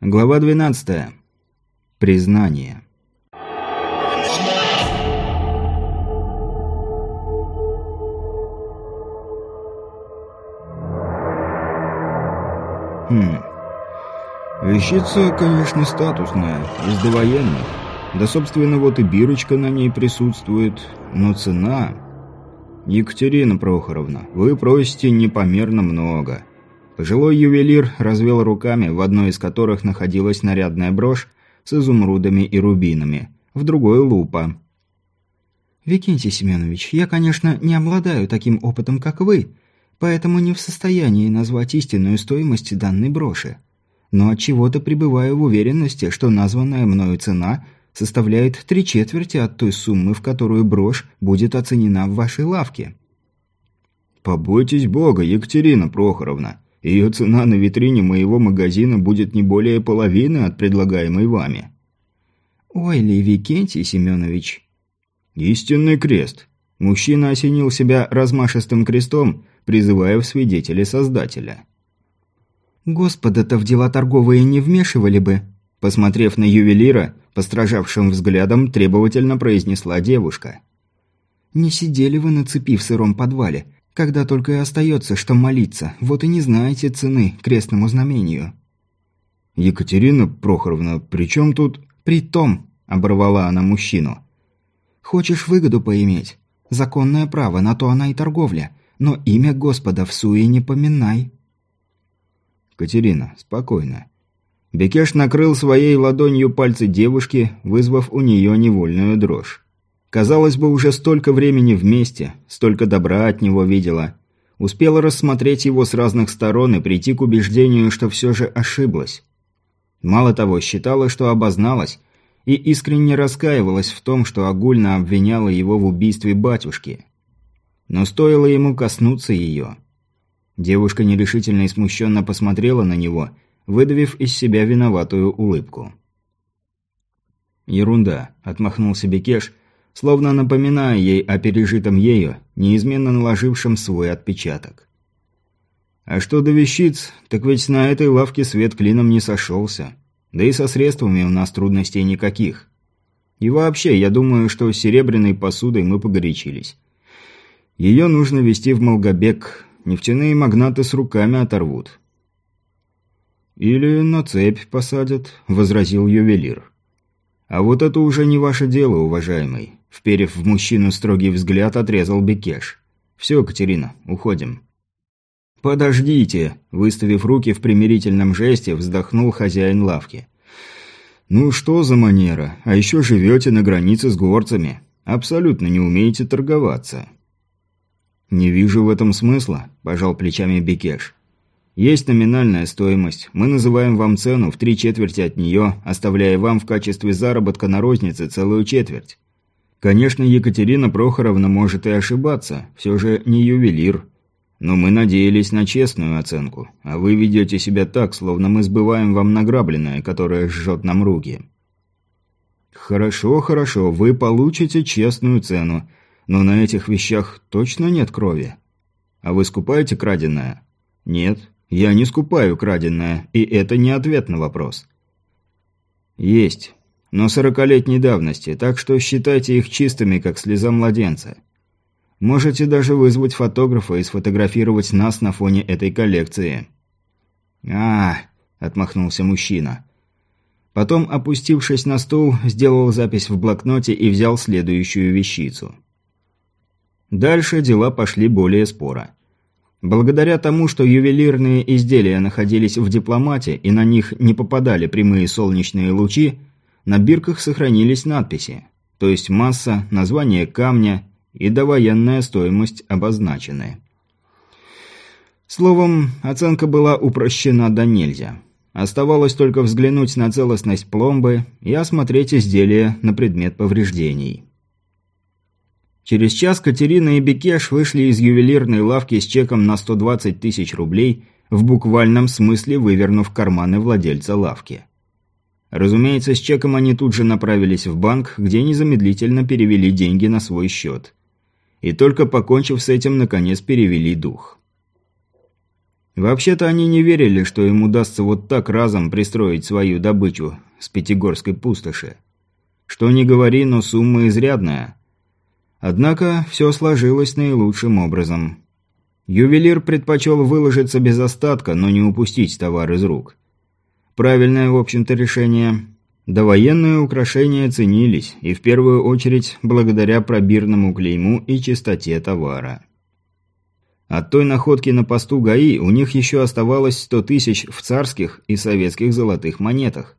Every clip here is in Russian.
Глава 12. Признание. Хм. Вещица, конечно, статусная, из довоенных. Да, собственно, вот и бирочка на ней присутствует, но цена... Екатерина Прохоровна, вы просите непомерно много. Пожилой ювелир развел руками, в одной из которых находилась нарядная брошь с изумрудами и рубинами, в другой – лупа. «Викентий Семенович, я, конечно, не обладаю таким опытом, как вы, поэтому не в состоянии назвать истинную стоимость данной броши. Но от чего то пребываю в уверенности, что названная мною цена – составляет три четверти от той суммы, в которую брошь будет оценена в вашей лавке. Побойтесь Бога, Екатерина Прохоровна. Ее цена на витрине моего магазина будет не более половины от предлагаемой вами. Ой ли, Викентий Семенович. Истинный крест. Мужчина осенил себя размашистым крестом, призывая в свидетели Создателя. Господа-то в дела торговые не вмешивали бы. Посмотрев на ювелира, Постражавшим взглядом требовательно произнесла девушка. «Не сидели вы на цепи в сыром подвале, когда только и остается, что молиться, вот и не знаете цены крестному знамению». «Екатерина Прохоровна, при чем тут...» «При том», – оборвала она мужчину. «Хочешь выгоду поиметь? Законное право, на то она и торговля. Но имя Господа в суе не поминай». «Катерина, спокойно. Бекеш накрыл своей ладонью пальцы девушки, вызвав у нее невольную дрожь. Казалось бы, уже столько времени вместе, столько добра от него видела. Успела рассмотреть его с разных сторон и прийти к убеждению, что все же ошиблась. Мало того, считала, что обозналась, и искренне раскаивалась в том, что огульно обвиняла его в убийстве батюшки. Но стоило ему коснуться ее. Девушка нерешительно и смущенно посмотрела на него – выдавив из себя виноватую улыбку. «Ерунда», – отмахнулся Бекеш, словно напоминая ей о пережитом ею, неизменно наложившем свой отпечаток. «А что до вещиц, так ведь на этой лавке свет клином не сошелся. Да и со средствами у нас трудностей никаких. И вообще, я думаю, что с серебряной посудой мы погорячились. Ее нужно везти в Молгобек, нефтяные магнаты с руками оторвут. «Или на цепь посадят», – возразил ювелир. «А вот это уже не ваше дело, уважаемый», – вперев в мужчину строгий взгляд, отрезал Бекеш. «Все, Катерина, уходим». «Подождите», – выставив руки в примирительном жесте, вздохнул хозяин лавки. «Ну что за манера? А еще живете на границе с горцами. Абсолютно не умеете торговаться». «Не вижу в этом смысла», – пожал плечами Бекеш. Есть номинальная стоимость. Мы называем вам цену в три четверти от нее, оставляя вам в качестве заработка на рознице целую четверть. Конечно, Екатерина Прохоровна может и ошибаться, все же не ювелир. Но мы надеялись на честную оценку, а вы ведете себя так, словно мы сбываем вам награбленное, которое жжет нам руки. Хорошо, хорошо, вы получите честную цену, но на этих вещах точно нет крови. А вы скупаете краденое? Нет. Я не скупаю краденое, и это не ответ на вопрос. Есть, но сорокалетней давности, так что считайте их чистыми, как слеза младенца. Можете даже вызвать фотографа и сфотографировать нас на фоне этой коллекции. А, отмахнулся мужчина. Потом, опустившись на стул, сделал запись в блокноте и взял следующую вещицу. Дальше дела пошли более споро. Благодаря тому, что ювелирные изделия находились в дипломате и на них не попадали прямые солнечные лучи, на бирках сохранились надписи, то есть масса, название камня и довоенная стоимость обозначены. Словом, оценка была упрощена до нельзя. Оставалось только взглянуть на целостность пломбы и осмотреть изделие на предмет повреждений. Через час Катерина и Бекеш вышли из ювелирной лавки с чеком на 120 тысяч рублей, в буквальном смысле вывернув карманы владельца лавки. Разумеется, с чеком они тут же направились в банк, где незамедлительно перевели деньги на свой счет. И только покончив с этим, наконец перевели дух. Вообще-то они не верили, что им удастся вот так разом пристроить свою добычу с Пятигорской пустоши. Что ни говори, но сумма изрядная. Однако все сложилось наилучшим образом. Ювелир предпочел выложиться без остатка, но не упустить товар из рук. Правильное, в общем-то, решение. Довоенные украшения ценились, и в первую очередь благодаря пробирному клейму и чистоте товара. От той находки на посту ГАИ у них еще оставалось 100 тысяч в царских и советских золотых монетах.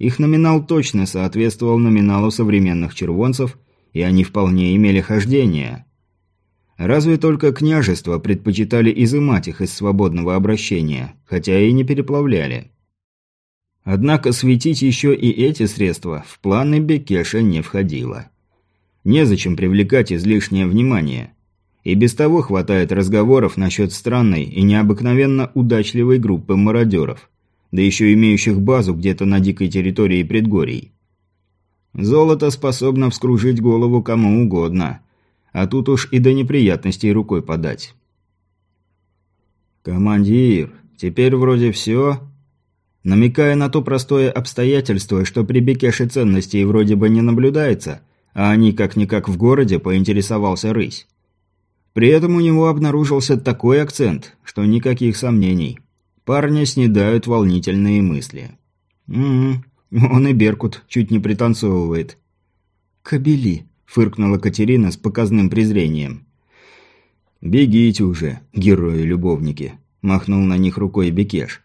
Их номинал точно соответствовал номиналу современных червонцев, и они вполне имели хождение. Разве только княжества предпочитали изымать их из свободного обращения, хотя и не переплавляли. Однако светить еще и эти средства в планы Бекеша не входило. Незачем привлекать излишнее внимание – и без того хватает разговоров насчет странной и необыкновенно удачливой группы мародеров, да еще имеющих базу где-то на дикой территории предгорий. Золото способно вскружить голову кому угодно, а тут уж и до неприятностей рукой подать. «Командир, теперь вроде все...» Намекая на то простое обстоятельство, что при Бекеше ценностей вроде бы не наблюдается, а они как-никак в городе, поинтересовался рысь. При этом у него обнаружился такой акцент, что никаких сомнений. Парня снедают волнительные мысли. «Угу, он и Беркут чуть не пританцовывает». «Кобели», — фыркнула Катерина с показным презрением. «Бегите уже, герои-любовники», — махнул на них рукой Бекеш.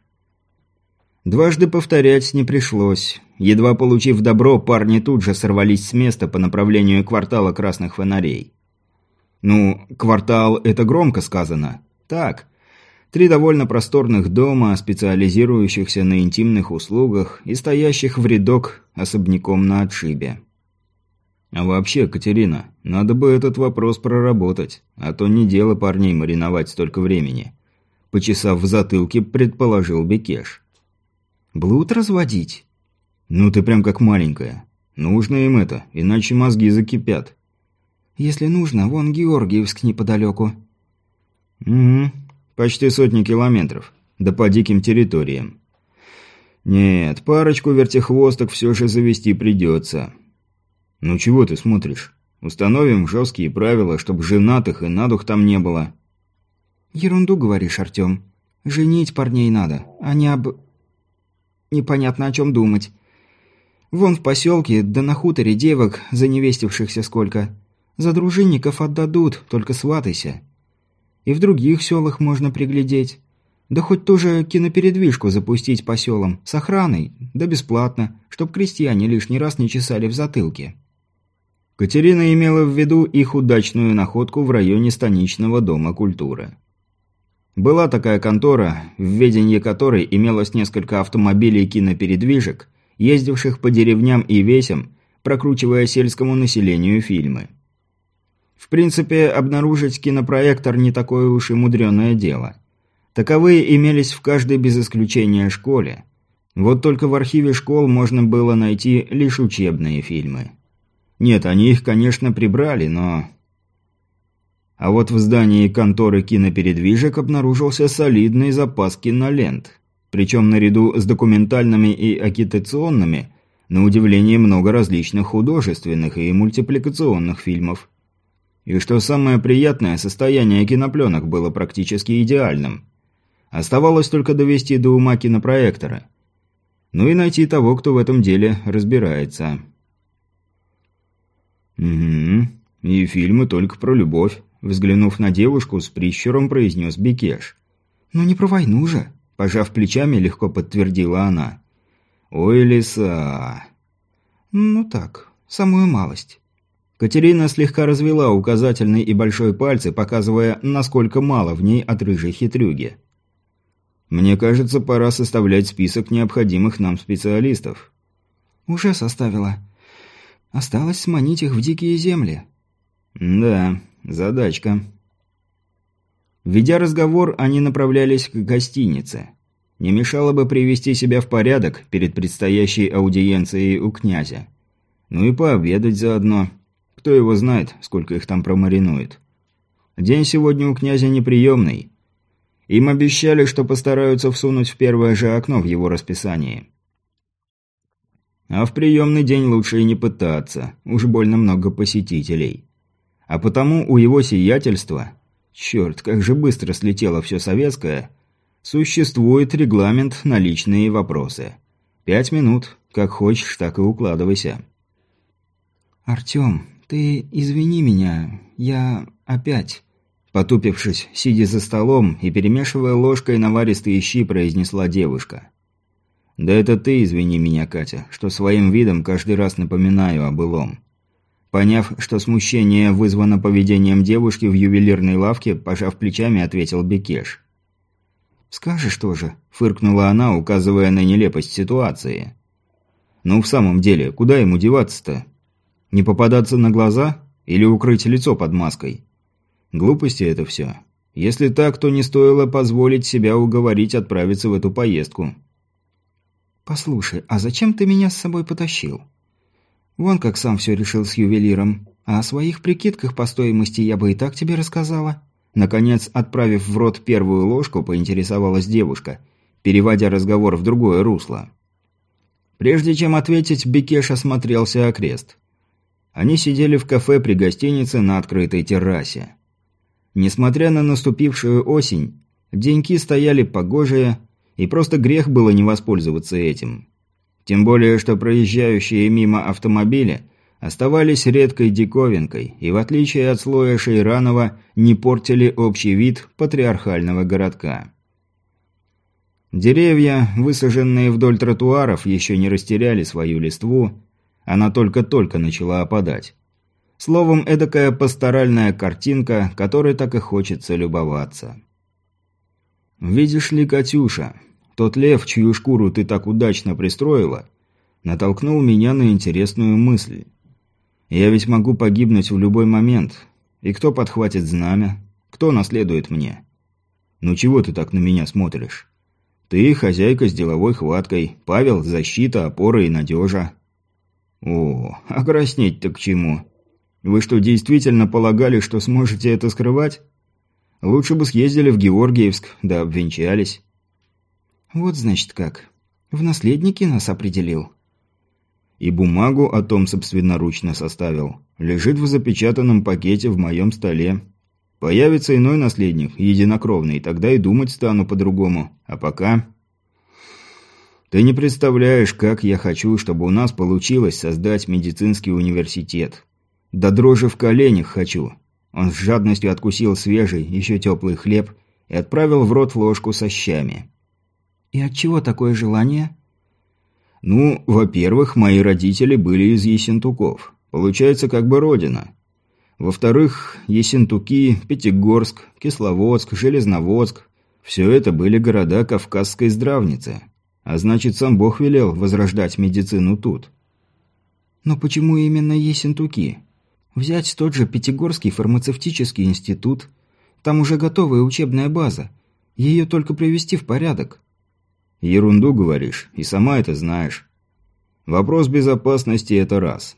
Дважды повторять не пришлось. Едва получив добро, парни тут же сорвались с места по направлению квартала красных фонарей. Ну, квартал – это громко сказано. Так, три довольно просторных дома, специализирующихся на интимных услугах и стоящих в рядок особняком на отшибе. А вообще, Катерина, надо бы этот вопрос проработать, а то не дело парней мариновать столько времени. Почесав в затылке, предположил Бекеш. «Блуд разводить?» «Ну ты прям как маленькая. Нужно им это, иначе мозги закипят». Если нужно, вон Георгиевск неподалеку». «Угу. Почти сотни километров. Да по диким территориям. Нет, парочку вертихвосток все же завести придется. Ну чего ты смотришь? Установим жесткие правила, чтобы женатых и надух там не было». «Ерунду говоришь, Артем. Женить парней надо, а не об... Непонятно о чем думать. Вон в поселке, да на хуторе девок, заневестившихся сколько. За дружинников отдадут, только сватайся. И в других селах можно приглядеть. Да хоть тоже кинопередвижку запустить по селам, с охраной, да бесплатно, чтоб крестьяне лишний раз не чесали в затылке». Катерина имела в виду их удачную находку в районе станичного дома культуры. Была такая контора, в ведении которой имелось несколько автомобилей кинопередвижек, ездивших по деревням и весям, прокручивая сельскому населению фильмы. В принципе, обнаружить кинопроектор не такое уж и мудреное дело. Таковые имелись в каждой без исключения школе. Вот только в архиве школ можно было найти лишь учебные фильмы. Нет, они их, конечно, прибрали, но... А вот в здании конторы кинопередвижек обнаружился солидный запас кинолент. Причем наряду с документальными и агитационными, на удивление много различных художественных и мультипликационных фильмов. И что самое приятное, состояние кинопленок было практически идеальным. Оставалось только довести до ума кинопроектора. Ну и найти того, кто в этом деле разбирается. «Угу. И фильмы только про любовь», – взглянув на девушку, с прищуром произнес Бекеш. «Ну не про войну же», – пожав плечами, легко подтвердила она. «Ой, лиса...» «Ну так, самую малость». Катерина слегка развела указательный и большой пальцы, показывая, насколько мало в ней от рыжей хитрюги. «Мне кажется, пора составлять список необходимых нам специалистов». «Уже составила. Осталось сманить их в дикие земли». «Да, задачка». Ведя разговор, они направлялись к гостинице. Не мешало бы привести себя в порядок перед предстоящей аудиенцией у князя. Ну и пообедать заодно. Кто его знает, сколько их там промаринует. День сегодня у князя неприемный. Им обещали, что постараются всунуть в первое же окно в его расписании. А в приемный день лучше и не пытаться, уж больно много посетителей. А потому у его сиятельства, черт, как же быстро слетело все советское, существует регламент на личные вопросы. Пять минут, как хочешь, так и укладывайся. «Артем, ты извини меня, я опять...» Потупившись, сидя за столом и перемешивая ложкой наваристые щи, произнесла девушка. «Да это ты извини меня, Катя, что своим видом каждый раз напоминаю о былом». Поняв, что смущение вызвано поведением девушки в ювелирной лавке, пожав плечами, ответил Бекеш. «Скажешь тоже», – фыркнула она, указывая на нелепость ситуации. «Ну, в самом деле, куда ему деваться-то? Не попадаться на глаза? Или укрыть лицо под маской?» Глупости это все. Если так, то не стоило позволить себя уговорить отправиться в эту поездку. «Послушай, а зачем ты меня с собой потащил? Вон как сам все решил с ювелиром. А о своих прикидках по стоимости я бы и так тебе рассказала». Наконец, отправив в рот первую ложку, поинтересовалась девушка, переводя разговор в другое русло. Прежде чем ответить, Бекеш осмотрелся окрест. Они сидели в кафе при гостинице на открытой террасе. Несмотря на наступившую осень, деньки стояли погожие, и просто грех было не воспользоваться этим. Тем более, что проезжающие мимо автомобили оставались редкой диковинкой и, в отличие от слоя Шейранова, не портили общий вид патриархального городка. Деревья, высаженные вдоль тротуаров, еще не растеряли свою листву, она только-только начала опадать. Словом, эдакая пасторальная картинка, которой так и хочется любоваться. «Видишь ли, Катюша, тот лев, чью шкуру ты так удачно пристроила, натолкнул меня на интересную мысль. Я ведь могу погибнуть в любой момент. И кто подхватит знамя? Кто наследует мне? Ну чего ты так на меня смотришь? Ты хозяйка с деловой хваткой, Павел – защита, опора и надежа. О, а краснеть-то к чему?» Вы что, действительно полагали, что сможете это скрывать? Лучше бы съездили в Георгиевск, да обвенчались. Вот значит как. В наследники нас определил. И бумагу о том собственноручно составил. Лежит в запечатанном пакете в моем столе. Появится иной наследник, единокровный, тогда и думать стану по-другому. А пока... Ты не представляешь, как я хочу, чтобы у нас получилось создать медицинский университет. Да дрожи в коленях хочу. Он с жадностью откусил свежий, еще теплый хлеб и отправил в рот ложку со щами. «И от чего такое желание?» «Ну, во-первых, мои родители были из Ессентуков. Получается, как бы родина. Во-вторых, Ессентуки, Пятигорск, Кисловодск, Железноводск – все это были города Кавказской здравницы. А значит, сам Бог велел возрождать медицину тут». «Но почему именно Ессентуки?» Взять тот же Пятигорский фармацевтический институт. Там уже готовая учебная база. Ее только привести в порядок. Ерунду говоришь, и сама это знаешь. Вопрос безопасности – это раз.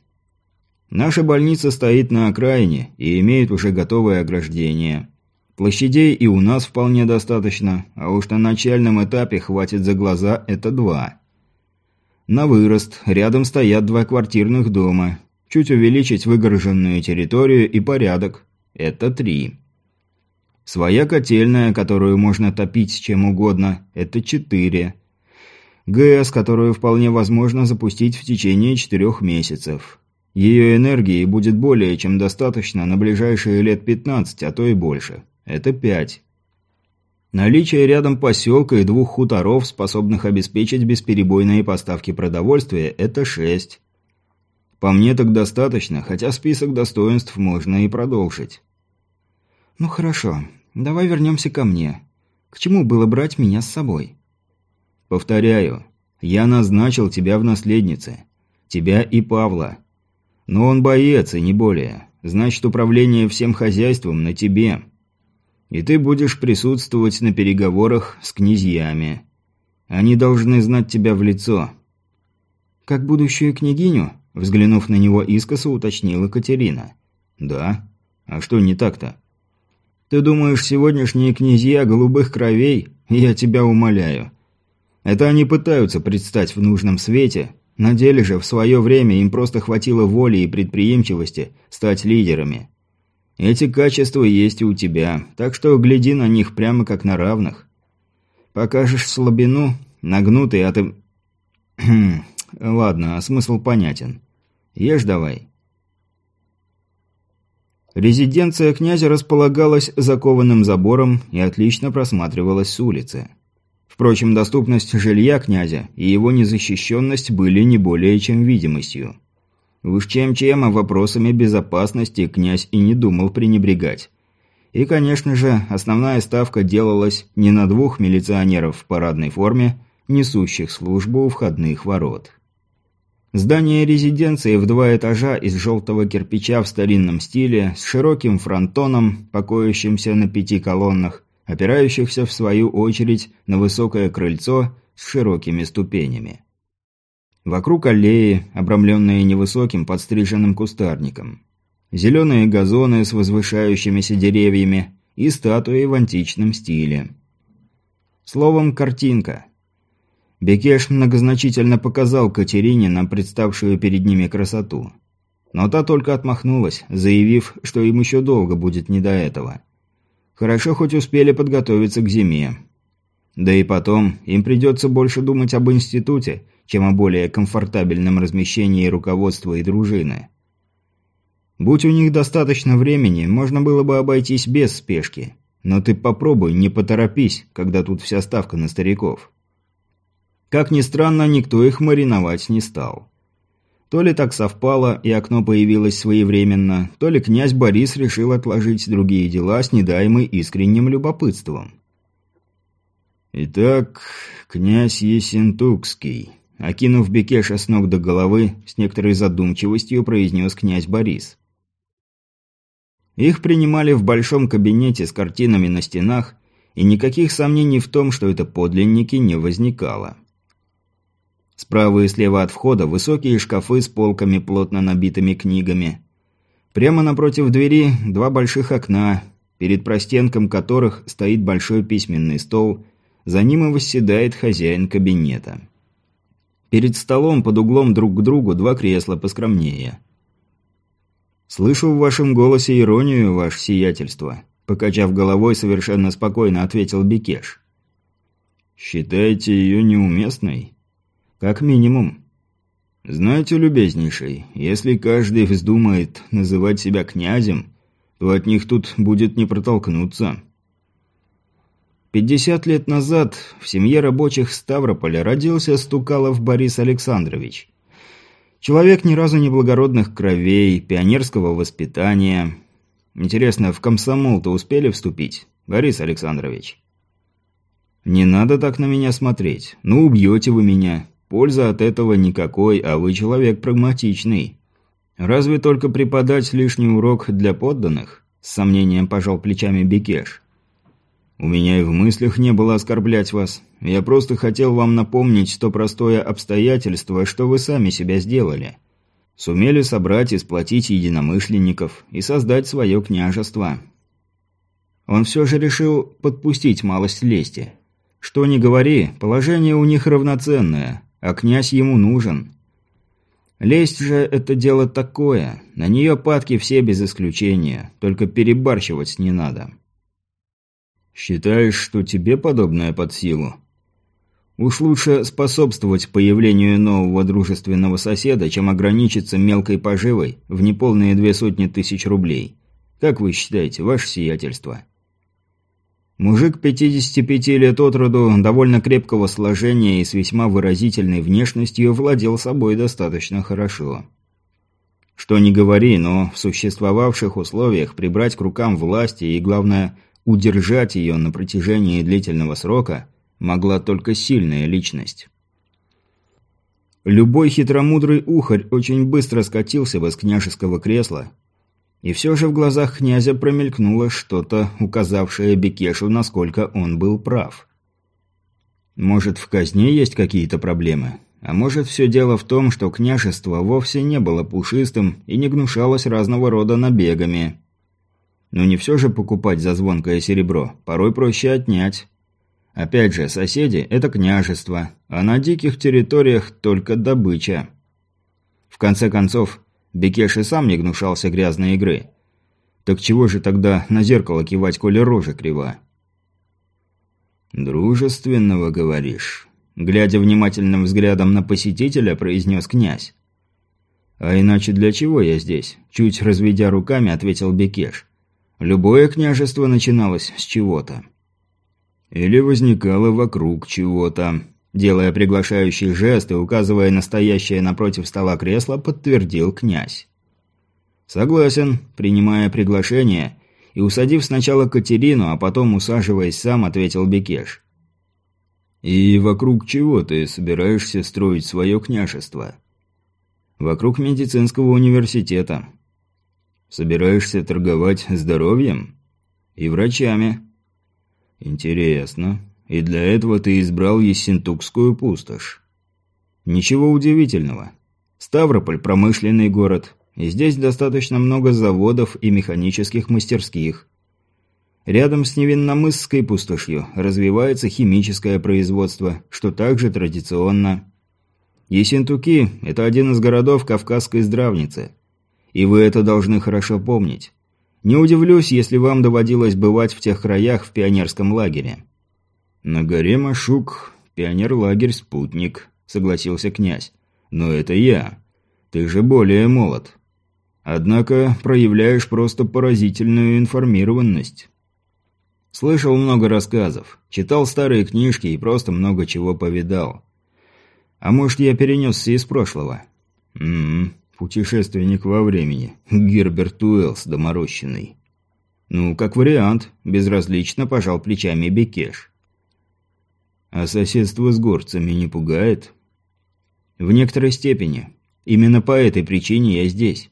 Наша больница стоит на окраине и имеет уже готовое ограждение. Площадей и у нас вполне достаточно, а уж на начальном этапе хватит за глаза – это два. На вырост рядом стоят два квартирных дома, Чуть увеличить выгороженную территорию и порядок. Это три. Своя котельная, которую можно топить чем угодно. Это четыре. ГЭС, которую вполне возможно запустить в течение четырех месяцев. Ее энергии будет более чем достаточно на ближайшие лет 15, а то и больше. Это пять. Наличие рядом поселка и двух хуторов, способных обеспечить бесперебойные поставки продовольствия, это шесть. По мне так достаточно, хотя список достоинств можно и продолжить. Ну хорошо, давай вернемся ко мне. К чему было брать меня с собой? Повторяю, я назначил тебя в наследнице. Тебя и Павла. Но он боец, и не более. Значит, управление всем хозяйством на тебе. И ты будешь присутствовать на переговорах с князьями. Они должны знать тебя в лицо. Как будущую княгиню? Взглянув на него искоса, уточнила Катерина. «Да? А что не так-то?» Ты думаешь, сегодняшние князья голубых кровей? Я тебя умоляю. Это они пытаются предстать в нужном свете, на деле же в свое время им просто хватило воли и предприимчивости стать лидерами. Эти качества есть и у тебя, так что гляди на них прямо как на равных. Покажешь слабину, нагнутый, а ты... Ладно, смысл понятен. Ешь давай. Резиденция князя располагалась закованным забором и отлично просматривалась с улицы. Впрочем, доступность жилья князя и его незащищенность были не более чем видимостью. Уж чем-чем, а вопросами безопасности князь и не думал пренебрегать. И, конечно же, основная ставка делалась не на двух милиционеров в парадной форме, несущих службу у входных ворот. Здание резиденции в два этажа из желтого кирпича в старинном стиле, с широким фронтоном, покоящимся на пяти колоннах, опирающихся в свою очередь на высокое крыльцо с широкими ступенями. Вокруг аллеи, обрамленные невысоким подстриженным кустарником. Зеленые газоны с возвышающимися деревьями и статуи в античном стиле. Словом, картинка. Бекеш многозначительно показал Катерине на представшую перед ними красоту. Но та только отмахнулась, заявив, что им еще долго будет не до этого. Хорошо хоть успели подготовиться к зиме. Да и потом, им придется больше думать об институте, чем о более комфортабельном размещении руководства и дружины. Будь у них достаточно времени, можно было бы обойтись без спешки. Но ты попробуй, не поторопись, когда тут вся ставка на стариков. Как ни странно, никто их мариновать не стал. То ли так совпало, и окно появилось своевременно, то ли князь Борис решил отложить другие дела с недаемой искренним любопытством. «Итак, князь Есентукский», — окинув Бекеша с ног до головы, с некоторой задумчивостью произнес князь Борис. Их принимали в большом кабинете с картинами на стенах, и никаких сомнений в том, что это подлинники, не возникало. Справа и слева от входа высокие шкафы с полками, плотно набитыми книгами. Прямо напротив двери два больших окна, перед простенком которых стоит большой письменный стол, за ним и восседает хозяин кабинета. Перед столом под углом друг к другу два кресла поскромнее. «Слышу в вашем голосе иронию, ваше сиятельство», – покачав головой, совершенно спокойно ответил Бекеш. «Считаете ее неуместной?» Как минимум. Знаете, любезнейший, если каждый вздумает называть себя князем, то от них тут будет не протолкнуться. Пятьдесят лет назад в семье рабочих Ставрополя родился Стукалов Борис Александрович. Человек ни разу не благородных кровей, пионерского воспитания. Интересно, в комсомол-то успели вступить, Борис Александрович? Не надо так на меня смотреть. Ну, убьете вы меня. Пользы от этого никакой, а вы человек прагматичный. Разве только преподать лишний урок для подданных? С сомнением пожал плечами Бекеш. У меня и в мыслях не было оскорблять вас. Я просто хотел вам напомнить то простое обстоятельство, что вы сами себя сделали. Сумели собрать и сплотить единомышленников и создать свое княжество. Он все же решил подпустить малость лести. Что ни говори, положение у них равноценное, а князь ему нужен. Лесть же – это дело такое, на нее падки все без исключения, только перебарщивать не надо. Считаешь, что тебе подобное под силу? Уж лучше способствовать появлению нового дружественного соседа, чем ограничиться мелкой поживой в неполные две сотни тысяч рублей. Как вы считаете, ваше сиятельство? Мужик 55 лет от роду, довольно крепкого сложения и с весьма выразительной внешностью владел собой достаточно хорошо. Что ни говори, но в существовавших условиях прибрать к рукам власти и, главное, удержать ее на протяжении длительного срока могла только сильная личность. Любой хитромудрый ухарь очень быстро скатился бы с княжеского кресла и все же в глазах князя промелькнуло что-то, указавшее Бекешу, насколько он был прав. Может, в казне есть какие-то проблемы? А может, все дело в том, что княжество вовсе не было пушистым и не гнушалось разного рода набегами. Но не все же покупать за звонкое серебро, порой проще отнять. Опять же, соседи – это княжество, а на диких территориях только добыча. В конце концов, Бекеш и сам не гнушался грязной игры. Так чего же тогда на зеркало кивать, коли рожа крива? «Дружественного, говоришь?» Глядя внимательным взглядом на посетителя, произнес князь. «А иначе для чего я здесь?» Чуть разведя руками, ответил Бекеш. «Любое княжество начиналось с чего-то». «Или возникало вокруг чего-то», делая приглашающий жест и указывая настоящее напротив стола кресло, подтвердил князь. «Согласен», принимая приглашение, и усадив сначала Катерину, а потом усаживаясь сам, ответил Бекеш. «И вокруг чего ты собираешься строить свое княжество?» «Вокруг медицинского университета». «Собираешься торговать здоровьем?» «И врачами». «Интересно. И для этого ты избрал Ессентукскую пустошь?» «Ничего удивительного. Ставрополь – промышленный город, и здесь достаточно много заводов и механических мастерских. Рядом с Невинномысской пустошью развивается химическое производство, что также традиционно. Ессентуки – это один из городов Кавказской здравницы. И вы это должны хорошо помнить. Не удивлюсь, если вам доводилось бывать в тех краях в пионерском лагере. На горе Машук пионер-лагерь «Спутник», согласился князь. Но это я. Ты же более молод. Однако проявляешь просто поразительную информированность. Слышал много рассказов, читал старые книжки и просто много чего повидал. А может, я перенесся из прошлого? Ммм, путешественник во времени. Герберт Уэллс доморощенный. Ну, как вариант, безразлично пожал плечами Бекеш. А соседство с горцами не пугает? В некоторой степени. Именно по этой причине я здесь.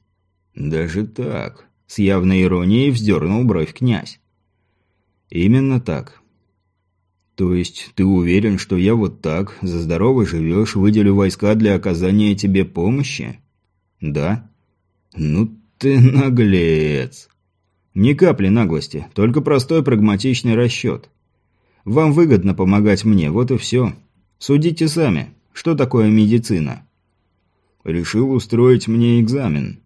«Даже так?» – с явной иронией вздернул бровь князь. «Именно так. То есть ты уверен, что я вот так, за здорово живешь, выделю войска для оказания тебе помощи?» «Да». «Ну ты наглец!» «Ни капли наглости, только простой прагматичный расчет. Вам выгодно помогать мне, вот и все. Судите сами, что такое медицина?» «Решил устроить мне экзамен».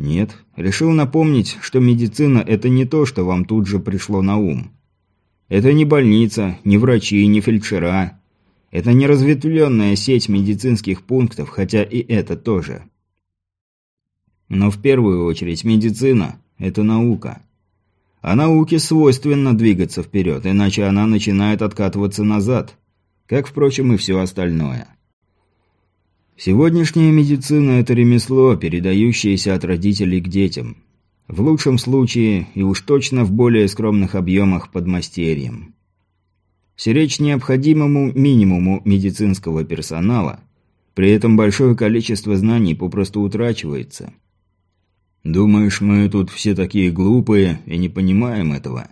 Нет, решил напомнить, что медицина – это не то, что вам тут же пришло на ум. Это не больница, не врачи, не фельдшера. Это не разветвленная сеть медицинских пунктов, хотя и это тоже. Но в первую очередь медицина – это наука. А науке свойственно двигаться вперед, иначе она начинает откатываться назад, как, впрочем, и все остальное. Сегодняшняя медицина – это ремесло, передающееся от родителей к детям. В лучшем случае, и уж точно в более скромных объемах подмастерьем. Сиречь необходимому минимуму медицинского персонала, при этом большое количество знаний попросту утрачивается. Думаешь, мы тут все такие глупые и не понимаем этого?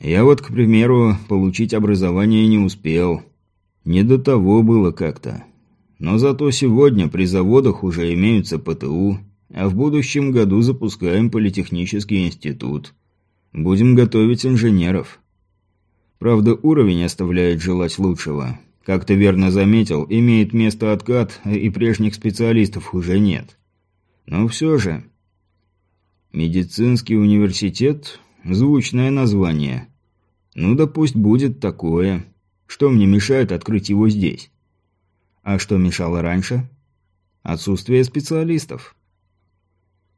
Я вот, к примеру, получить образование не успел. Не до того было как-то. Но зато сегодня при заводах уже имеются ПТУ, а в будущем году запускаем политехнический институт. Будем готовить инженеров. Правда, уровень оставляет желать лучшего. Как ты верно заметил, имеет место откат, и прежних специалистов уже нет. Но все же... Медицинский университет – звучное название. Ну да пусть будет такое. Что мне мешает открыть его здесь? А что мешало раньше? Отсутствие специалистов.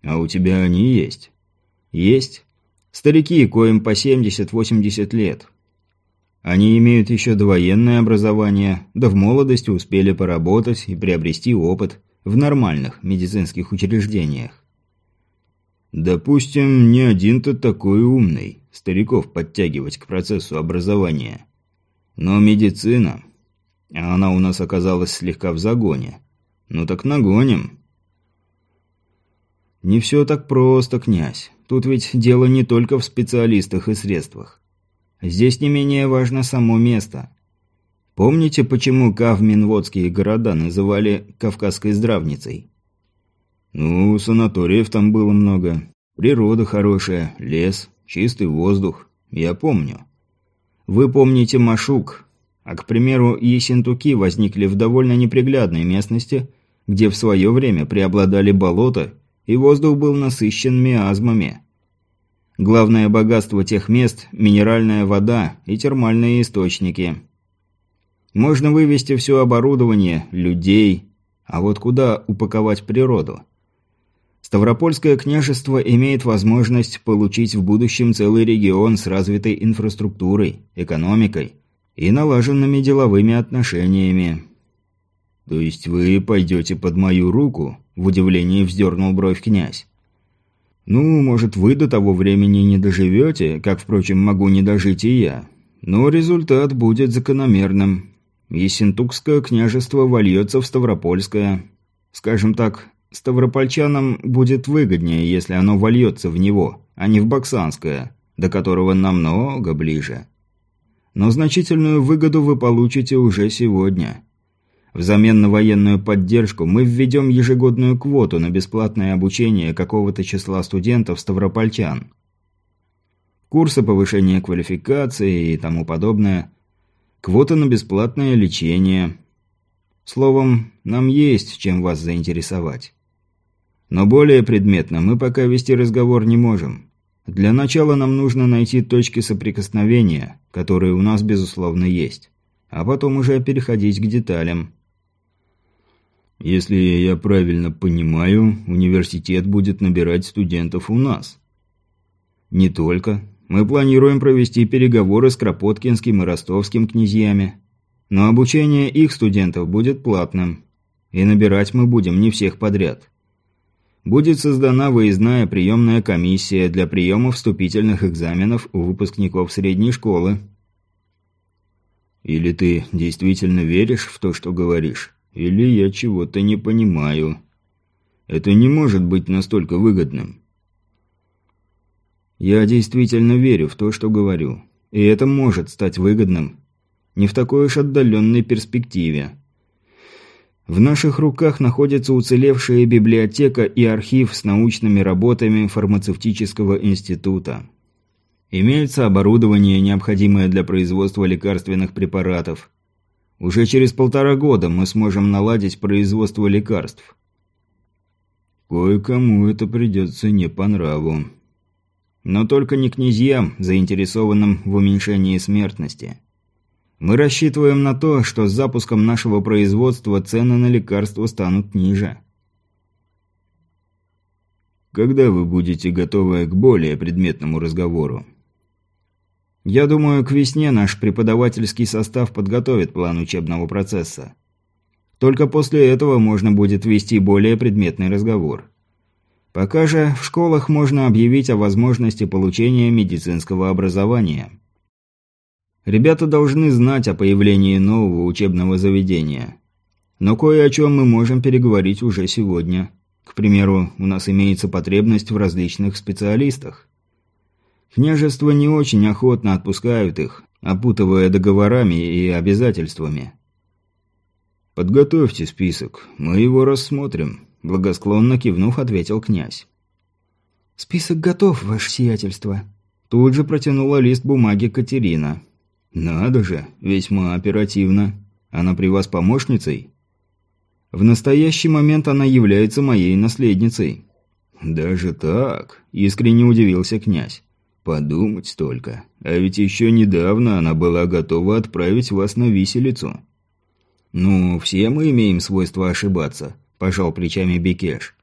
А у тебя они есть? Есть. Старики, коим по 70-80 лет. Они имеют еще довоенное образование, да в молодости успели поработать и приобрести опыт в нормальных медицинских учреждениях. Допустим, не один-то такой умный, стариков подтягивать к процессу образования. Но медицина она у нас оказалась слегка в загоне. Ну так нагоним. Не все так просто, князь. Тут ведь дело не только в специалистах и средствах. Здесь не менее важно само место. Помните, почему кавминводские города называли Кавказской здравницей? Ну, санаториев там было много. Природа хорошая, лес, чистый воздух. Я помню. Вы помните Машук, а, к примеру, Ессентуки возникли в довольно неприглядной местности, где в свое время преобладали болота, и воздух был насыщен миазмами. Главное богатство тех мест – минеральная вода и термальные источники. Можно вывести все оборудование, людей, а вот куда упаковать природу? Ставропольское княжество имеет возможность получить в будущем целый регион с развитой инфраструктурой, экономикой – и налаженными деловыми отношениями. «То есть вы пойдете под мою руку?» – в удивлении вздернул бровь князь. «Ну, может, вы до того времени не доживете, как, впрочем, могу не дожить и я. Но результат будет закономерным. Ессентукское княжество вольется в Ставропольское. Скажем так, ставропольчанам будет выгоднее, если оно вольется в него, а не в Баксанское, до которого намного ближе но значительную выгоду вы получите уже сегодня. Взамен на военную поддержку мы введем ежегодную квоту на бесплатное обучение какого-то числа студентов-ставропольчан. Курсы повышения квалификации и тому подобное. Квота на бесплатное лечение. Словом, нам есть чем вас заинтересовать. Но более предметно мы пока вести разговор не можем. Для начала нам нужно найти точки соприкосновения, которые у нас, безусловно, есть. А потом уже переходить к деталям. Если я правильно понимаю, университет будет набирать студентов у нас. Не только. Мы планируем провести переговоры с Кропоткинским и Ростовским князьями. Но обучение их студентов будет платным. И набирать мы будем не всех подряд будет создана выездная приемная комиссия для приема вступительных экзаменов у выпускников средней школы. Или ты действительно веришь в то, что говоришь, или я чего-то не понимаю. Это не может быть настолько выгодным. Я действительно верю в то, что говорю. И это может стать выгодным. Не в такой уж отдаленной перспективе. В наших руках находится уцелевшая библиотека и архив с научными работами фармацевтического института. Имеется оборудование, необходимое для производства лекарственных препаратов. Уже через полтора года мы сможем наладить производство лекарств. Кое-кому это придется не по нраву. Но только не князьям, заинтересованным в уменьшении смертности. Мы рассчитываем на то, что с запуском нашего производства цены на лекарства станут ниже. Когда вы будете готовы к более предметному разговору? Я думаю, к весне наш преподавательский состав подготовит план учебного процесса. Только после этого можно будет вести более предметный разговор. Пока же в школах можно объявить о возможности получения медицинского образования – Ребята должны знать о появлении нового учебного заведения. Но кое о чем мы можем переговорить уже сегодня. К примеру, у нас имеется потребность в различных специалистах. Княжества не очень охотно отпускают их, опутывая договорами и обязательствами. «Подготовьте список, мы его рассмотрим», – благосклонно кивнув, ответил князь. «Список готов, ваше сиятельство». Тут же протянула лист бумаги Катерина. «Надо же, весьма оперативно. Она при вас помощницей?» «В настоящий момент она является моей наследницей». «Даже так?» – искренне удивился князь. «Подумать только. А ведь еще недавно она была готова отправить вас на виселицу». «Ну, все мы имеем свойство ошибаться», – пожал плечами Бекеш.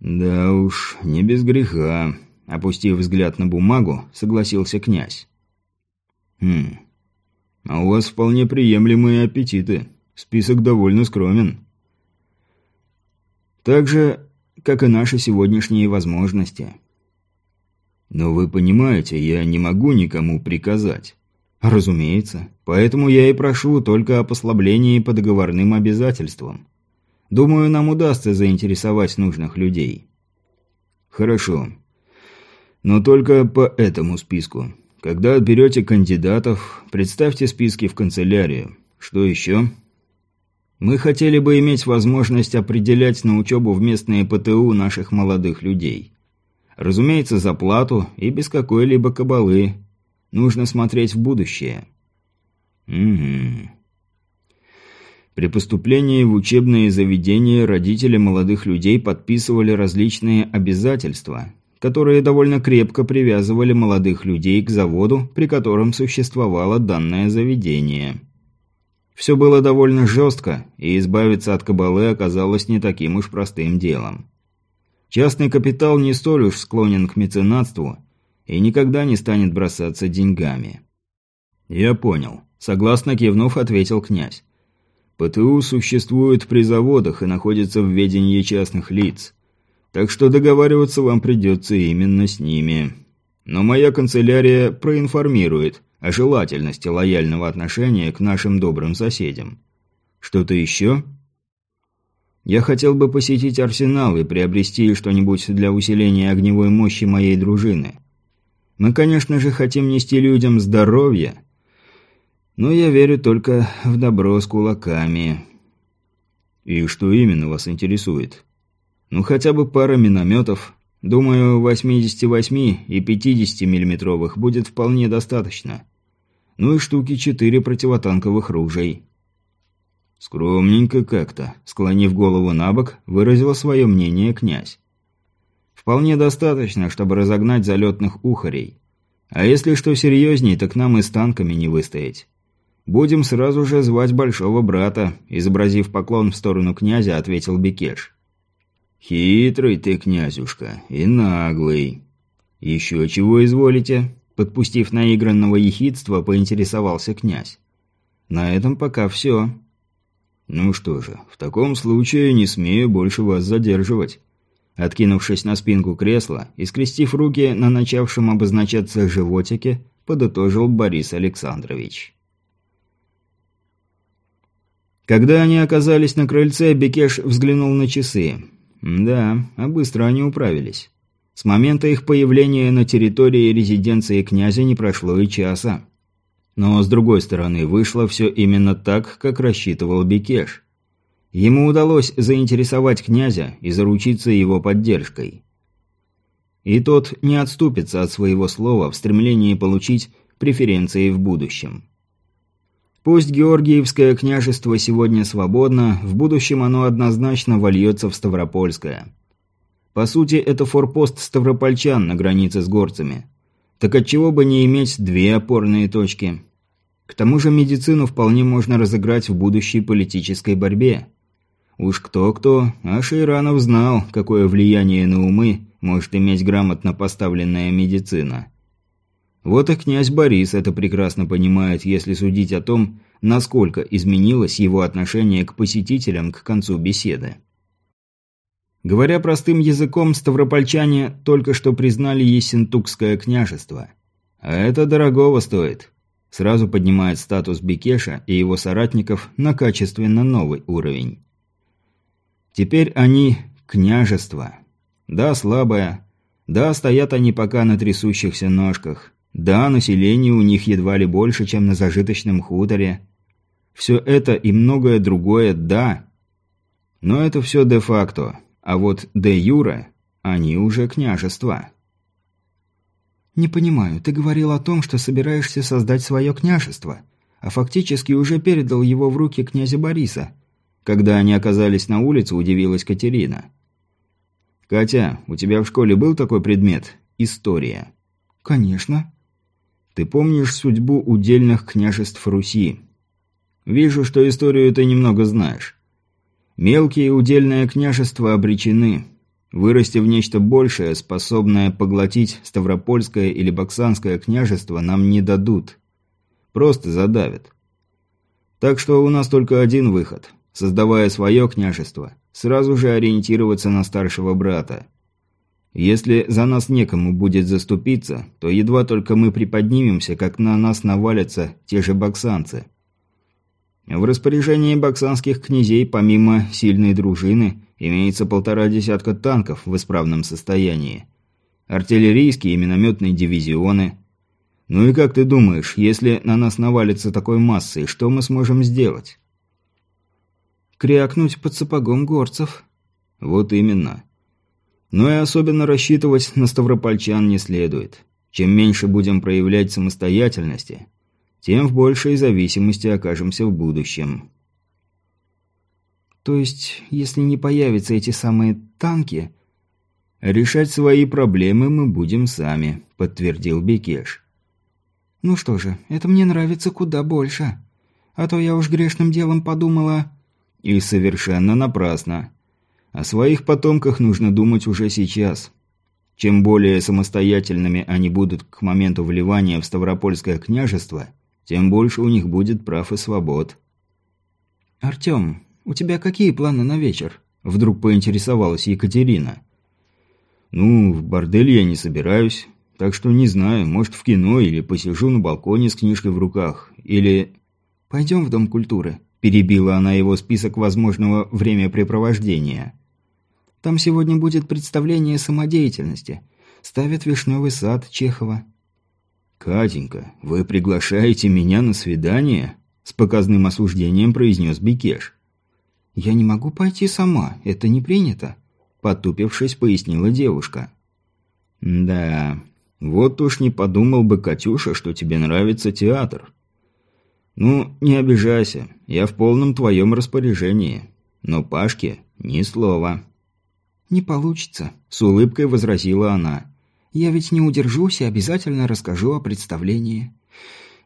«Да уж, не без греха», – опустив взгляд на бумагу, согласился князь. «Хм. А у вас вполне приемлемые аппетиты. Список довольно скромен». «Так же, как и наши сегодняшние возможности». «Но вы понимаете, я не могу никому приказать». «Разумеется. Поэтому я и прошу только о послаблении по договорным обязательствам. Думаю, нам удастся заинтересовать нужных людей». «Хорошо. Но только по этому списку. Когда отберете кандидатов, представьте списки в канцелярию. Что еще? Мы хотели бы иметь возможность определять на учебу в местные ПТУ наших молодых людей. Разумеется, за плату и без какой-либо кабалы. Нужно смотреть в будущее. Угу. При поступлении в учебные заведения родители молодых людей подписывали различные обязательства, которые довольно крепко привязывали молодых людей к заводу, при котором существовало данное заведение. Все было довольно жестко, и избавиться от кабалы оказалось не таким уж простым делом. Частный капитал не столь уж склонен к меценатству и никогда не станет бросаться деньгами. «Я понял», – согласно кивнув, ответил князь. «ПТУ существует при заводах и находится в ведении частных лиц, так что договариваться вам придется именно с ними. Но моя канцелярия проинформирует, о желательности лояльного отношения к нашим добрым соседям. Что-то еще? Я хотел бы посетить арсенал и приобрести что-нибудь для усиления огневой мощи моей дружины. Мы, конечно же, хотим нести людям здоровье, но я верю только в добро с кулаками. И что именно вас интересует? Ну, хотя бы пара минометов, Думаю, 88 и 50 миллиметровых будет вполне достаточно. Ну и штуки четыре противотанковых ружей. Скромненько как-то, склонив голову на бок, выразил свое мнение князь. Вполне достаточно, чтобы разогнать залетных ухарей. А если что серьезней, так нам и с танками не выстоять. Будем сразу же звать большого брата, изобразив поклон в сторону князя, ответил Бекеш. «Хитрый ты, князюшка, и наглый. Еще чего изволите?» Подпустив наигранного ехидства, поинтересовался князь. «На этом пока все». «Ну что же, в таком случае не смею больше вас задерживать». Откинувшись на спинку кресла и скрестив руки на начавшем обозначаться животике, подытожил Борис Александрович. Когда они оказались на крыльце, Бекеш взглянул на часы. Да, а быстро они управились. С момента их появления на территории резиденции князя не прошло и часа. Но, с другой стороны, вышло все именно так, как рассчитывал Бекеш. Ему удалось заинтересовать князя и заручиться его поддержкой. И тот не отступится от своего слова в стремлении получить преференции в будущем. Пусть Георгиевское княжество сегодня свободно, в будущем оно однозначно вольется в Ставропольское. По сути, это форпост ставропольчан на границе с горцами. Так отчего бы не иметь две опорные точки? К тому же медицину вполне можно разыграть в будущей политической борьбе. Уж кто-кто, а Шейранов знал, какое влияние на умы может иметь грамотно поставленная медицина. Вот и князь Борис это прекрасно понимает, если судить о том, насколько изменилось его отношение к посетителям к концу беседы. Говоря простым языком, ставропольчане только что признали Ессентукское княжество. А это дорогого стоит. Сразу поднимает статус Бекеша и его соратников на качественно новый уровень. Теперь они – княжество. Да, слабое. Да, стоят они пока на трясущихся ножках. Да, население у них едва ли больше, чем на зажиточном хуторе. Все это и многое другое – да. Но это все де-факто. А вот де юре они уже княжества. «Не понимаю, ты говорил о том, что собираешься создать свое княжество, а фактически уже передал его в руки князя Бориса». Когда они оказались на улице, удивилась Катерина. «Катя, у тебя в школе был такой предмет – история?» «Конечно». «Ты помнишь судьбу удельных княжеств Руси?» «Вижу, что историю ты немного знаешь. Мелкие удельные княжества обречены. Вырасти в нечто большее, способное поглотить Ставропольское или Баксанское княжество, нам не дадут. Просто задавят. Так что у нас только один выход. Создавая свое княжество, сразу же ориентироваться на старшего брата. Если за нас некому будет заступиться, то едва только мы приподнимемся, как на нас навалятся те же баксанцы – в распоряжении баксанских князей, помимо сильной дружины, имеется полтора десятка танков в исправном состоянии. Артиллерийские и минометные дивизионы. Ну и как ты думаешь, если на нас навалится такой массой, что мы сможем сделать? Крякнуть под сапогом горцев. Вот именно. Но и особенно рассчитывать на ставропольчан не следует. Чем меньше будем проявлять самостоятельности, тем в большей зависимости окажемся в будущем. То есть, если не появятся эти самые танки... Решать свои проблемы мы будем сами, подтвердил Бекеш. Ну что же, это мне нравится куда больше. А то я уж грешным делом подумала... И совершенно напрасно. О своих потомках нужно думать уже сейчас. Чем более самостоятельными они будут к моменту вливания в Ставропольское княжество, тем больше у них будет прав и свобод. «Артем, у тебя какие планы на вечер?» – вдруг поинтересовалась Екатерина. «Ну, в бордель я не собираюсь, так что не знаю, может, в кино или посижу на балконе с книжкой в руках, или...» «Пойдем в Дом культуры», – перебила она его список возможного времяпрепровождения. Там сегодня будет представление самодеятельности. Ставят «Вишневый сад» Чехова». «Катенька, вы приглашаете меня на свидание?» С показным осуждением произнес Бикеш. «Я не могу пойти сама, это не принято», – потупившись, пояснила девушка. «Да, вот уж не подумал бы, Катюша, что тебе нравится театр. Ну, не обижайся, я в полном твоем распоряжении. Но Пашке ни слова». «Не получится», – с улыбкой возразила она. «Я ведь не удержусь и обязательно расскажу о представлении.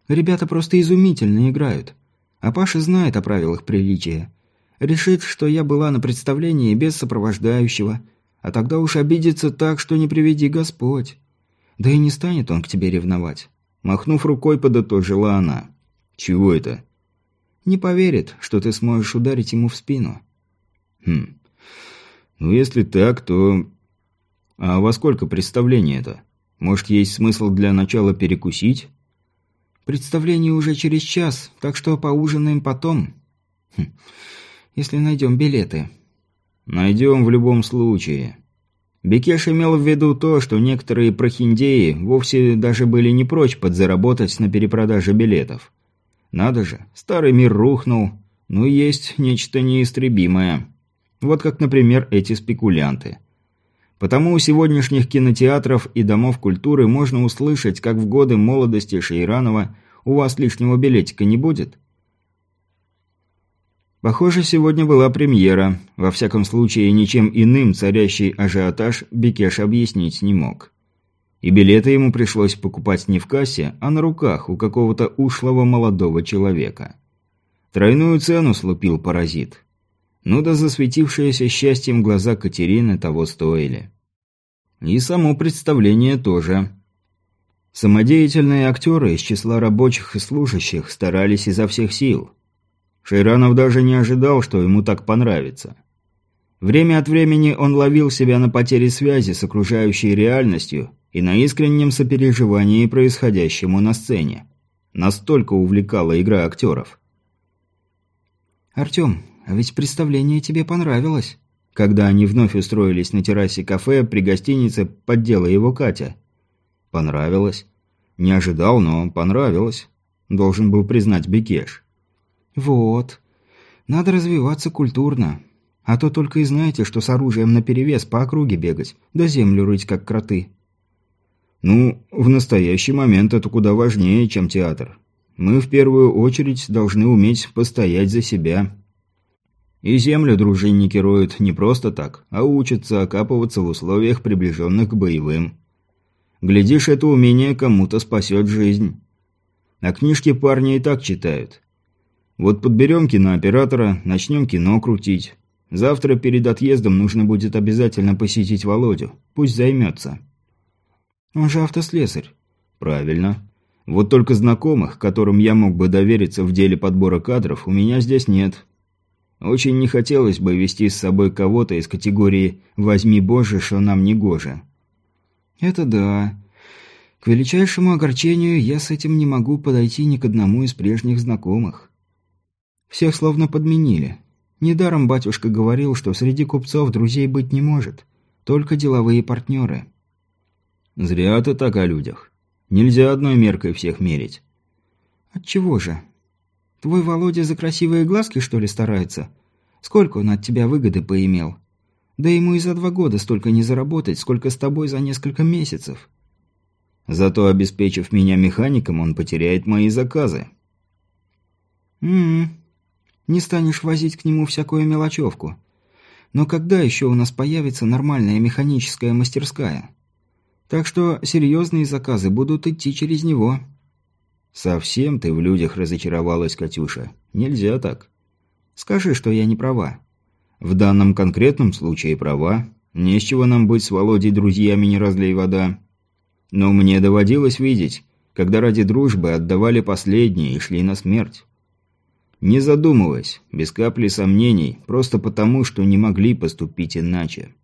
Ребята просто изумительно играют. А Паша знает о правилах приличия. Решит, что я была на представлении без сопровождающего, а тогда уж обидится так, что не приведи Господь. Да и не станет он к тебе ревновать». Махнув рукой, подытожила она. «Чего это?» «Не поверит, что ты сможешь ударить ему в спину». «Хм, ну, если так, то... А во сколько представление это? Может, есть смысл для начала перекусить? Представление уже через час, так что поужинаем потом. Хм. Если найдем билеты. Найдем в любом случае. Бекеш имел в виду то, что некоторые прохиндеи вовсе даже были не прочь подзаработать на перепродаже билетов. Надо же, старый мир рухнул, но есть нечто неистребимое. Вот как, например, эти спекулянты. Потому у сегодняшних кинотеатров и домов культуры можно услышать, как в годы молодости Шейранова «У вас лишнего билетика не будет?» Похоже, сегодня была премьера. Во всяком случае, ничем иным царящий ажиотаж Бекеш объяснить не мог. И билеты ему пришлось покупать не в кассе, а на руках у какого-то ушлого молодого человека. Тройную цену слупил паразит. Ну да засветившиеся счастьем глаза Катерины того стоили. И само представление тоже. Самодеятельные актеры из числа рабочих и служащих старались изо всех сил. Шейранов даже не ожидал, что ему так понравится. Время от времени он ловил себя на потере связи с окружающей реальностью и на искреннем сопереживании происходящему на сцене. Настолько увлекала игра актеров. «Артем, а ведь представление тебе понравилось». Когда они вновь устроились на террасе кафе при гостинице, поддела его Катя. «Понравилось». «Не ожидал, но понравилось», – должен был признать Бекеш. «Вот. Надо развиваться культурно. А то только и знаете, что с оружием наперевес по округе бегать, да землю рыть, как кроты». «Ну, в настоящий момент это куда важнее, чем театр. Мы в первую очередь должны уметь постоять за себя». И землю дружинники роют не просто так, а учатся окапываться в условиях, приближенных к боевым. Глядишь, это умение кому-то спасет жизнь. А книжки парни и так читают. Вот подберем кинооператора, начнем кино крутить. Завтра перед отъездом нужно будет обязательно посетить Володю. Пусть займется. Он же автослесарь. Правильно. Вот только знакомых, которым я мог бы довериться в деле подбора кадров, у меня здесь нет. Очень не хотелось бы вести с собой кого-то из категории «возьми, Боже, что нам не гоже». «Это да. К величайшему огорчению я с этим не могу подойти ни к одному из прежних знакомых. Всех словно подменили. Недаром батюшка говорил, что среди купцов друзей быть не может, только деловые партнеры». «Зря ты так о людях. Нельзя одной меркой всех мерить». «Отчего же? Твой Володя за красивые глазки, что ли, старается? Сколько он от тебя выгоды поимел? Да ему и за два года столько не заработать, сколько с тобой за несколько месяцев. Зато, обеспечив меня механиком, он потеряет мои заказы. м Не станешь возить к нему всякую мелочевку. Но когда еще у нас появится нормальная механическая мастерская? Так что серьезные заказы будут идти через него. Совсем ты в людях разочаровалась, Катюша. Нельзя так. Скажи, что я не права. В данном конкретном случае права. Не с чего нам быть с Володей друзьями, не разлей вода. Но мне доводилось видеть, когда ради дружбы отдавали последние и шли на смерть. Не задумываясь, без капли сомнений, просто потому, что не могли поступить иначе.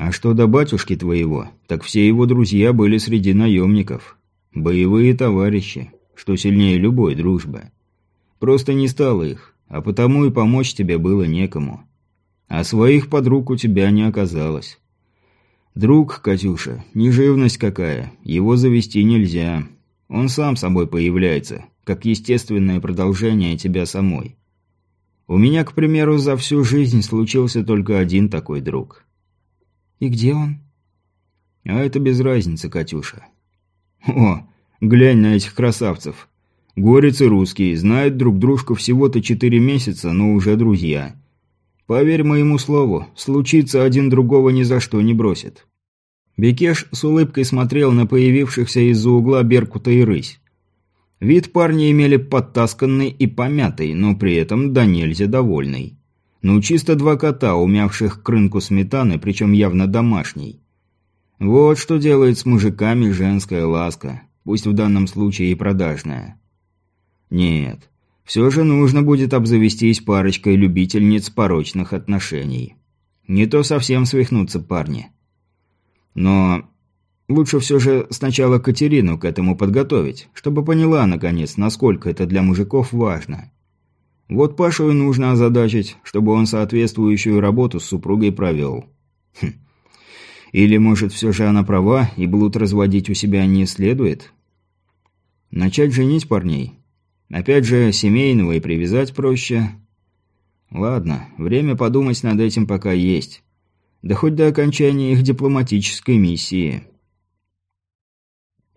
А что до батюшки твоего, так все его друзья были среди наемников. Боевые товарищи, что сильнее любой дружбы. Просто не стало их, а потому и помочь тебе было некому. А своих подруг у тебя не оказалось. Друг, Катюша, не живность какая, его завести нельзя. Он сам собой появляется, как естественное продолжение тебя самой. У меня, к примеру, за всю жизнь случился только один такой друг. И где он? А это без разницы, Катюша. О, глянь на этих красавцев. Горец и русский знают друг дружку всего-то четыре месяца, но уже друзья. Поверь моему слову, случится один другого ни за что не бросит. Бекеш с улыбкой смотрел на появившихся из-за угла Беркута и Рысь. Вид парни имели подтасканный и помятый, но при этом да нельзя довольный. Ну, чисто два кота, умявших к рынку сметаны, причем явно домашней. Вот что делает с мужиками женская ласка, пусть в данном случае и продажная. Нет, все же нужно будет обзавестись парочкой любительниц порочных отношений. Не то совсем свихнутся парни. Но лучше все же сначала Катерину к этому подготовить, чтобы поняла, наконец, насколько это для мужиков важно. Вот Пашу и нужно озадачить, чтобы он соответствующую работу с супругой провел. Хм. Или, может, все же она права, и блуд разводить у себя не следует? Начать женить парней? Опять же, семейного и привязать проще. Ладно, время подумать над этим пока есть. Да хоть до окончания их дипломатической миссии.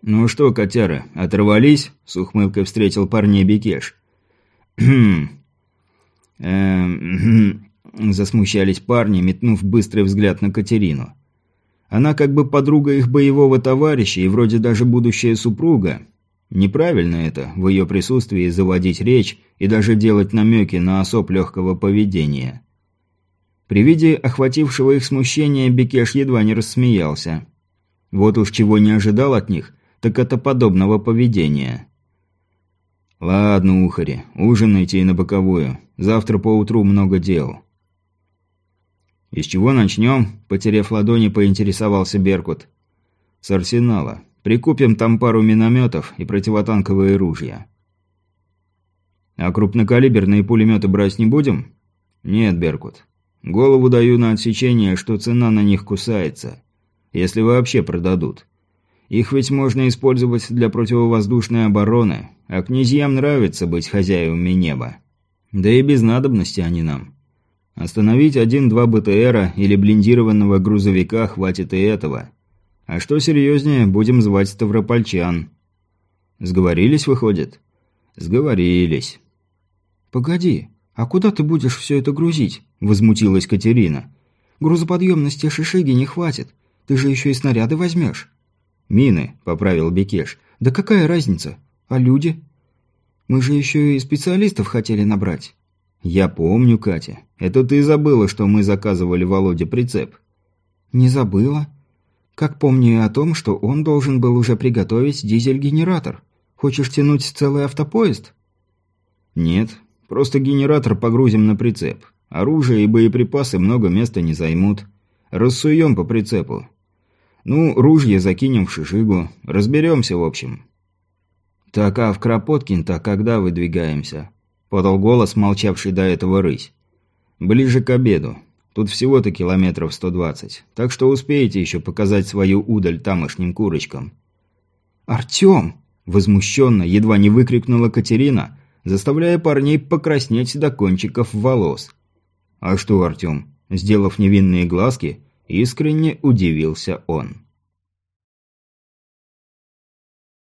«Ну что, котяры, оторвались?» – с ухмылкой встретил парней Бекеш. «Хм...» «Эм...» – засмущались парни, метнув быстрый взгляд на Катерину. Она как бы подруга их боевого товарища и вроде даже будущая супруга, Неправильно это, в ее присутствии заводить речь и даже делать намеки на особ легкого поведения. При виде охватившего их смущения Бекеш едва не рассмеялся. Вот уж чего не ожидал от них, так это подобного поведения. «Ладно, ухари, ужинайте и на боковую. Завтра поутру много дел». «Из чего начнем?» – потеряв ладони, поинтересовался Беркут. «С арсенала. Прикупим там пару минометов и противотанковые ружья. А крупнокалиберные пулеметы брать не будем? Нет, Беркут. Голову даю на отсечение, что цена на них кусается. Если вообще продадут. Их ведь можно использовать для противовоздушной обороны, а князьям нравится быть хозяевами неба. Да и без надобности они нам. Остановить один-два БТРа или блиндированного грузовика хватит и этого. А что серьезнее, будем звать ставропольчан. Сговорились, выходит? Сговорились. Погоди, а куда ты будешь все это грузить? Возмутилась Катерина. Грузоподъемности Шишиги не хватит. Ты же еще и снаряды возьмешь. Мины, поправил Бекеш. Да какая разница? А люди? Мы же еще и специалистов хотели набрать. Я помню, Катя. Это ты забыла, что мы заказывали Володе прицеп. Не забыла. Как помню о том, что он должен был уже приготовить дизель-генератор. Хочешь тянуть целый автопоезд? Нет, просто генератор погрузим на прицеп. Оружие и боеприпасы много места не займут. Рассуем по прицепу. Ну, ружье закинем в шишигу. Разберемся, в общем. Так, а в Кропоткин-то когда выдвигаемся? Подал голос, молчавший до этого рысь. Ближе к обеду. Тут всего-то километров 120, так что успеете еще показать свою удаль тамошним курочкам». «Артем!» – возмущенно, едва не выкрикнула Катерина, заставляя парней покраснеть до кончиков волос. «А что, Артем?» Сделав невинные глазки, искренне удивился он.